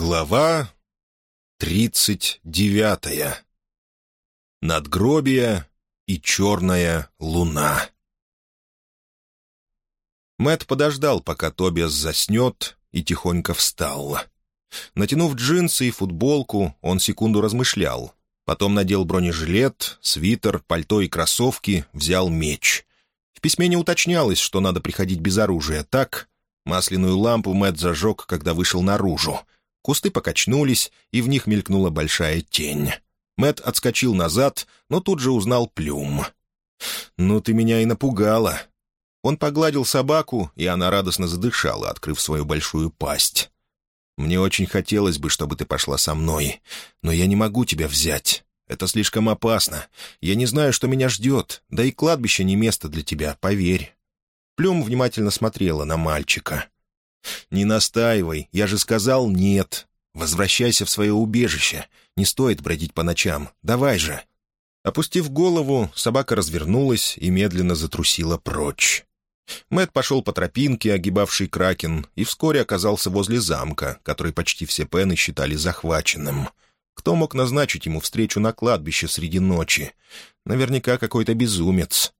Глава тридцать девятая. Надгробие и черная луна. Мэт подождал, пока Тобиас заснет, и тихонько встал. Натянув джинсы и футболку, он секунду размышлял. Потом надел бронежилет, свитер, пальто и кроссовки, взял меч. В письме не уточнялось, что надо приходить без оружия, так? Масляную лампу Мэт зажег, когда вышел наружу — Кусты покачнулись, и в них мелькнула большая тень. Мэт отскочил назад, но тут же узнал Плюм. «Ну ты меня и напугала». Он погладил собаку, и она радостно задышала, открыв свою большую пасть. «Мне очень хотелось бы, чтобы ты пошла со мной, но я не могу тебя взять. Это слишком опасно. Я не знаю, что меня ждет, да и кладбище не место для тебя, поверь». Плюм внимательно смотрела на мальчика. «Не настаивай, я же сказал нет. Возвращайся в свое убежище. Не стоит бродить по ночам. Давай же». Опустив голову, собака развернулась и медленно затрусила прочь. Мэт пошел по тропинке, огибавшей Кракен, и вскоре оказался возле замка, который почти все пены считали захваченным. Кто мог назначить ему встречу на кладбище среди ночи? Наверняка какой-то безумец.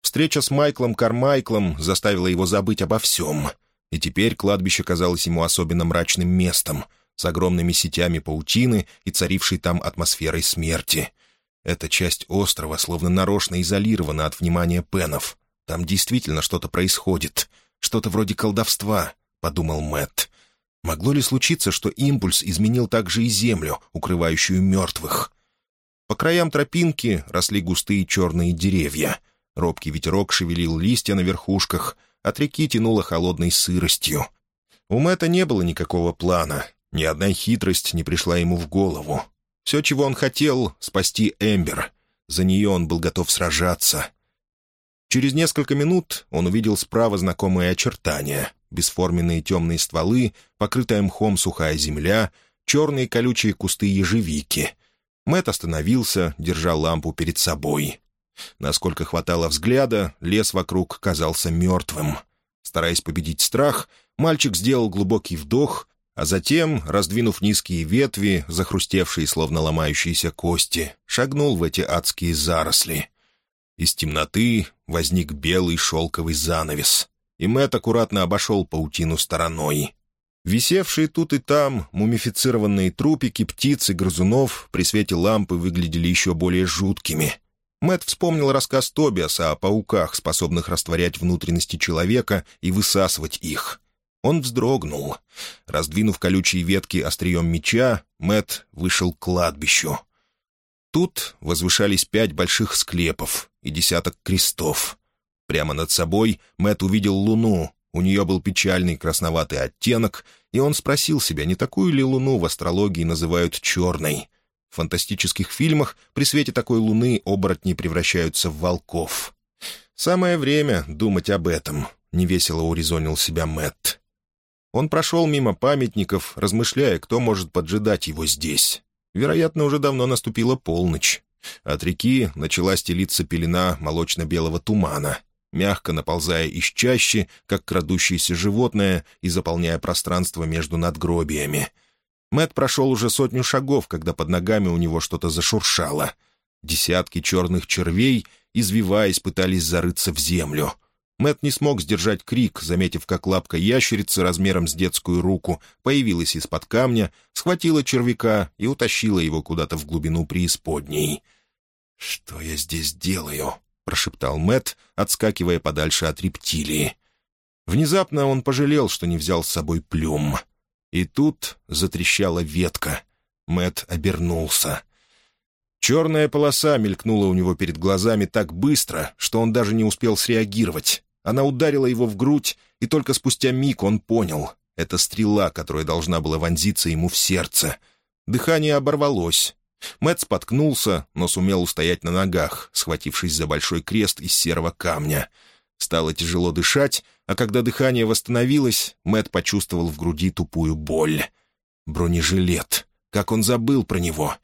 Встреча с Майклом Кармайклом заставила его забыть обо всем — и теперь кладбище казалось ему особенно мрачным местом, с огромными сетями паутины и царившей там атмосферой смерти. Эта часть острова словно нарочно изолирована от внимания пенов. Там действительно что-то происходит, что-то вроде колдовства, — подумал Мэтт. Могло ли случиться, что импульс изменил также и землю, укрывающую мертвых? По краям тропинки росли густые черные деревья. Робкий ветерок шевелил листья на верхушках — от реки тянуло холодной сыростью. У Мэтта не было никакого плана, ни одна хитрость не пришла ему в голову. Все, чего он хотел — спасти Эмбер. За нее он был готов сражаться. Через несколько минут он увидел справа знакомые очертания. Бесформенные темные стволы, покрытая мхом сухая земля, черные колючие кусты ежевики. Мэт остановился, держа лампу перед собой. Насколько хватало взгляда, лес вокруг казался мертвым. Стараясь победить страх, мальчик сделал глубокий вдох, а затем, раздвинув низкие ветви, захрустевшие, словно ломающиеся кости, шагнул в эти адские заросли. Из темноты возник белый шелковый занавес, и Мэтт аккуратно обошел паутину стороной. Висевшие тут и там мумифицированные трупики птиц и грызунов при свете лампы выглядели еще более жуткими — Мэт вспомнил рассказ Тобиаса о пауках, способных растворять внутренности человека и высасывать их. Он вздрогнул. Раздвинув колючие ветки острием меча, Мэт вышел к кладбищу. Тут возвышались пять больших склепов и десяток крестов. Прямо над собой Мэт увидел луну. У нее был печальный красноватый оттенок, и он спросил себя, не такую ли луну в астрологии называют черной — в фантастических фильмах при свете такой луны оборотни превращаются в волков. «Самое время думать об этом», — невесело урезонил себя Мэтт. Он прошел мимо памятников, размышляя, кто может поджидать его здесь. Вероятно, уже давно наступила полночь. От реки начала стелиться пелена молочно-белого тумана, мягко наползая из чащи, как крадущееся животное, и заполняя пространство между надгробиями — Мэт прошел уже сотню шагов, когда под ногами у него что-то зашуршало. Десятки черных червей, извиваясь, пытались зарыться в землю. Мэт не смог сдержать крик, заметив, как лапка ящерицы размером с детскую руку появилась из-под камня, схватила червяка и утащила его куда-то в глубину преисподней. «Что я здесь делаю?» — прошептал Мэт, отскакивая подальше от рептилии. Внезапно он пожалел, что не взял с собой плюм — и тут затрещала ветка. Мэт обернулся. Черная полоса мелькнула у него перед глазами так быстро, что он даже не успел среагировать. Она ударила его в грудь, и только спустя миг он понял — это стрела, которая должна была вонзиться ему в сердце. Дыхание оборвалось. Мэт споткнулся, но сумел устоять на ногах, схватившись за большой крест из серого камня — Стало тяжело дышать, а когда дыхание восстановилось, Мэт почувствовал в груди тупую боль. Бронежилет. Как он забыл про него.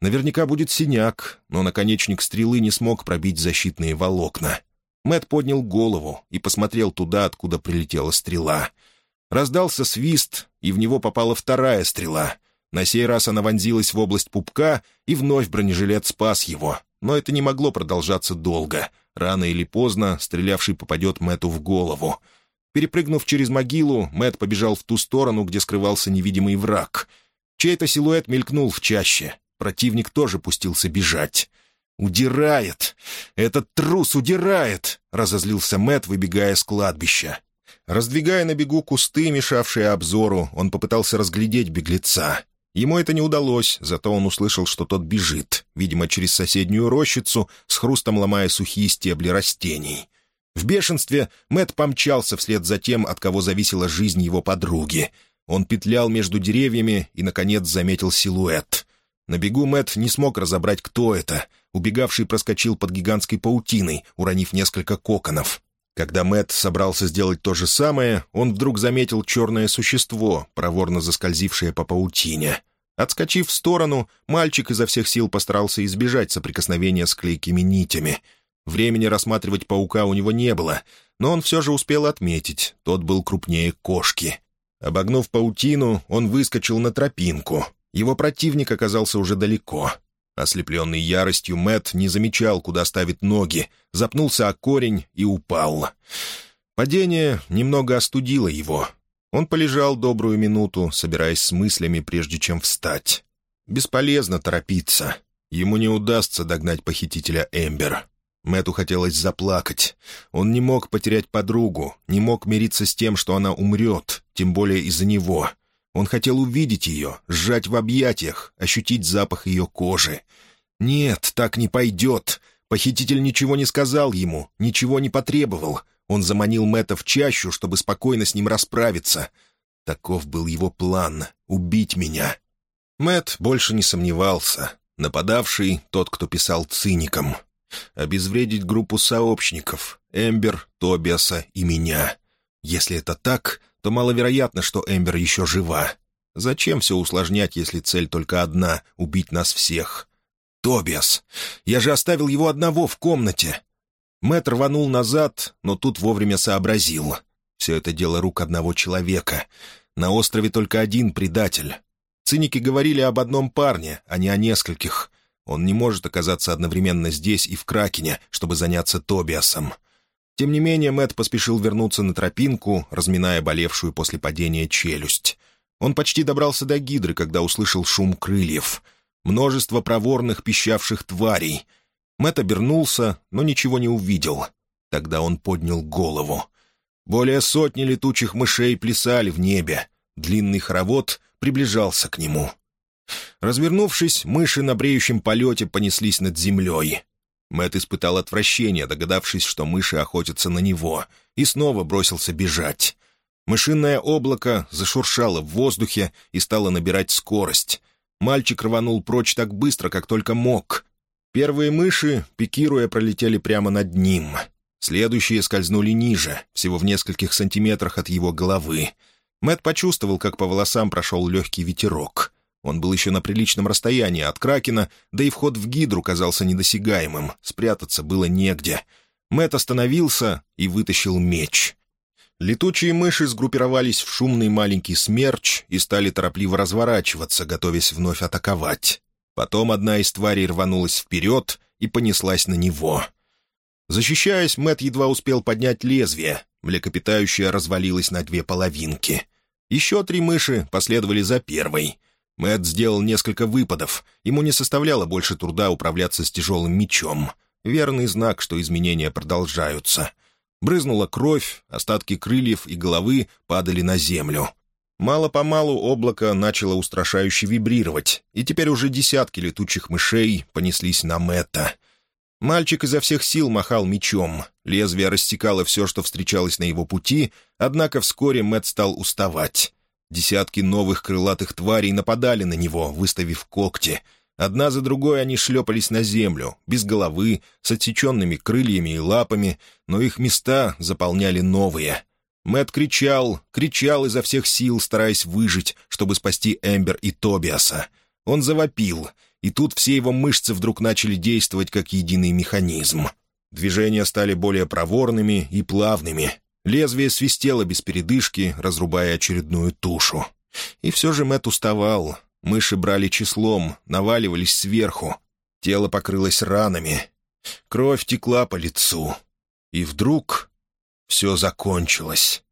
Наверняка будет синяк, но наконечник стрелы не смог пробить защитные волокна. Мэт поднял голову и посмотрел туда, откуда прилетела стрела. Раздался свист, и в него попала вторая стрела. На сей раз она вонзилась в область пупка, и вновь бронежилет спас его. Но это не могло продолжаться долго. Рано или поздно стрелявший попадет Мэту в голову. Перепрыгнув через могилу, Мэт побежал в ту сторону, где скрывался невидимый враг. Чей-то силуэт мелькнул в чаще. Противник тоже пустился бежать. «Удирает! Этот трус удирает!» — разозлился Мэт, выбегая с кладбища. Раздвигая на бегу кусты, мешавшие обзору, он попытался разглядеть беглеца. Ему это не удалось, зато он услышал, что тот бежит, видимо, через соседнюю рощицу, с хрустом ломая сухие стебли растений. В бешенстве Мэт помчался вслед за тем, от кого зависела жизнь его подруги. Он петлял между деревьями и, наконец, заметил силуэт. На бегу Мэт не смог разобрать, кто это — Убегавший проскочил под гигантской паутиной, уронив несколько коконов. Когда Мэт собрался сделать то же самое, он вдруг заметил черное существо, проворно заскользившее по паутине. Отскочив в сторону, мальчик изо всех сил постарался избежать соприкосновения с клейкими нитями. Времени рассматривать паука у него не было, но он все же успел отметить, тот был крупнее кошки. Обогнув паутину, он выскочил на тропинку. Его противник оказался уже далеко. Ослепленный яростью, Мэт не замечал, куда ставит ноги, запнулся о корень и упал. Падение немного остудило его. Он полежал добрую минуту, собираясь с мыслями, прежде чем встать. Бесполезно торопиться. Ему не удастся догнать похитителя Эмбер. Мэту хотелось заплакать. Он не мог потерять подругу, не мог мириться с тем, что она умрет, тем более из-за него. Он хотел увидеть ее, сжать в объятиях, ощутить запах ее кожи. Нет, так не пойдет. Похититель ничего не сказал ему, ничего не потребовал. Он заманил Мэтта в чащу, чтобы спокойно с ним расправиться. Таков был его план — убить меня. Мэт больше не сомневался. Нападавший — тот, кто писал циником. Обезвредить группу сообщников — Эмбер, Тобиаса и меня. Если это так, то маловероятно, что Эмбер еще жива. Зачем все усложнять, если цель только одна — убить нас всех? Тобиас! Я же оставил его одного в комнате!» Мэтт рванул назад, но тут вовремя сообразил. Все это дело рук одного человека. На острове только один предатель. Циники говорили об одном парне, а не о нескольких. Он не может оказаться одновременно здесь и в Кракене, чтобы заняться Тобиасом. Тем не менее, Мэт поспешил вернуться на тропинку, разминая болевшую после падения челюсть. Он почти добрался до гидры, когда услышал шум крыльев. Множество проворных пищавших тварей. Мэт обернулся, но ничего не увидел. Тогда он поднял голову. Более сотни летучих мышей плясали в небе. Длинный хоровод приближался к нему. Развернувшись, мыши на бреющем полете понеслись над землей. Мэт испытал отвращение, догадавшись, что мыши охотятся на него, и снова бросился бежать. Мышиное облако зашуршало в воздухе и стало набирать скорость. Мальчик рванул прочь так быстро, как только мог. Первые мыши, пикируя, пролетели прямо над ним. Следующие скользнули ниже, всего в нескольких сантиметрах от его головы. Мэт почувствовал, как по волосам прошел легкий ветерок. Он был еще на приличном расстоянии от Кракена, да и вход в гидру казался недосягаемым, спрятаться было негде. Мэт остановился и вытащил меч. Летучие мыши сгруппировались в шумный маленький смерч и стали торопливо разворачиваться, готовясь вновь атаковать. Потом одна из тварей рванулась вперед и понеслась на него. Защищаясь, Мэт едва успел поднять лезвие. Млекопитающее развалилось на две половинки. Еще три мыши последовали за первой — Мэтт сделал несколько выпадов. Ему не составляло больше труда управляться с тяжелым мечом. Верный знак, что изменения продолжаются. Брызнула кровь, остатки крыльев и головы падали на землю. Мало-помалу облако начало устрашающе вибрировать, и теперь уже десятки летучих мышей понеслись на Мэтта. Мальчик изо всех сил махал мечом. Лезвие рассекало все, что встречалось на его пути, однако вскоре Мэтт стал уставать. Десятки новых крылатых тварей нападали на него, выставив когти. Одна за другой они шлепались на землю, без головы, с отсеченными крыльями и лапами, но их места заполняли новые. Мэт кричал, кричал изо всех сил, стараясь выжить, чтобы спасти Эмбер и Тобиаса. Он завопил, и тут все его мышцы вдруг начали действовать как единый механизм. Движения стали более проворными и плавными, Лезвие свистело без передышки, разрубая очередную тушу. И все же Мэт уставал. Мыши брали числом, наваливались сверху. Тело покрылось ранами. Кровь текла по лицу. И вдруг все закончилось.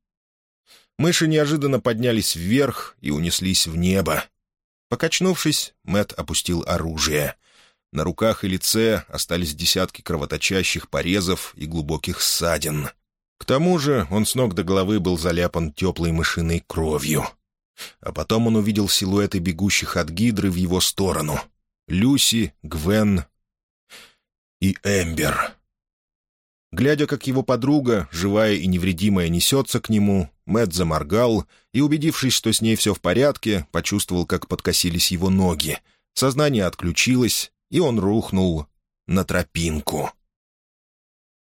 Мыши неожиданно поднялись вверх и унеслись в небо. Покачнувшись, Мэт опустил оружие. На руках и лице остались десятки кровоточащих порезов и глубоких ссадин. К тому же он с ног до головы был заляпан теплой мышиной кровью. А потом он увидел силуэты бегущих от гидры в его сторону. Люси, Гвен и Эмбер. Глядя, как его подруга, живая и невредимая, несется к нему, Мэтт заморгал и, убедившись, что с ней все в порядке, почувствовал, как подкосились его ноги. Сознание отключилось, и он рухнул на тропинку.